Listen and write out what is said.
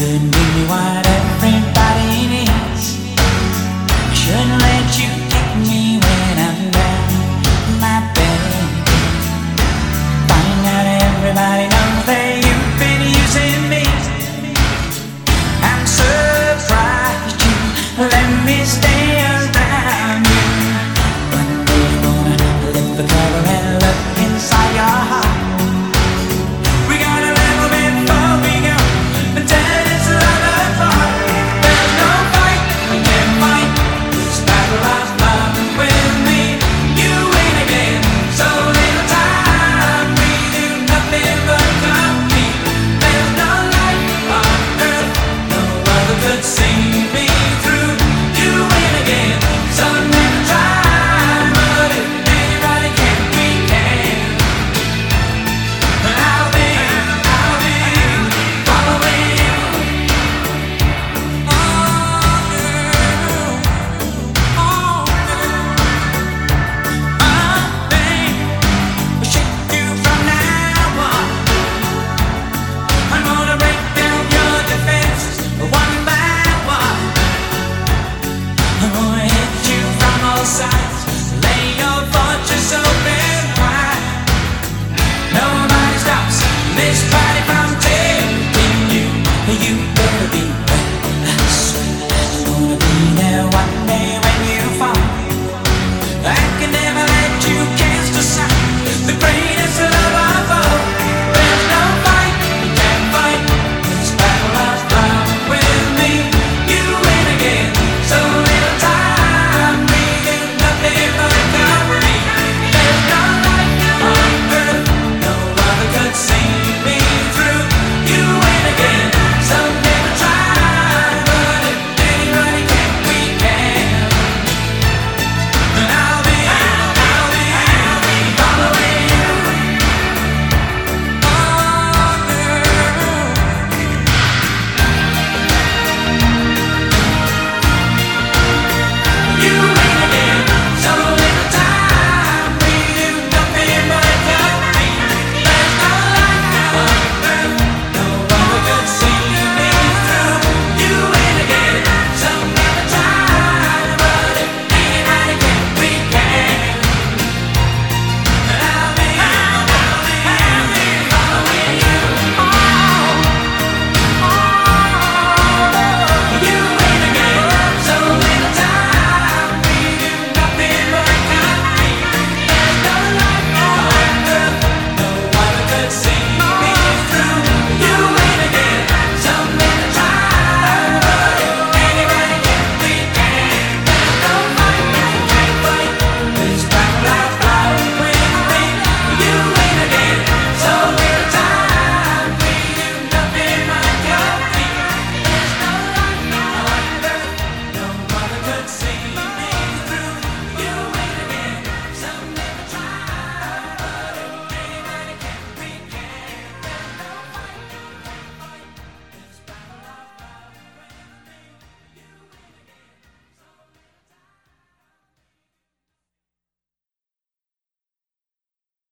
could make me wide and.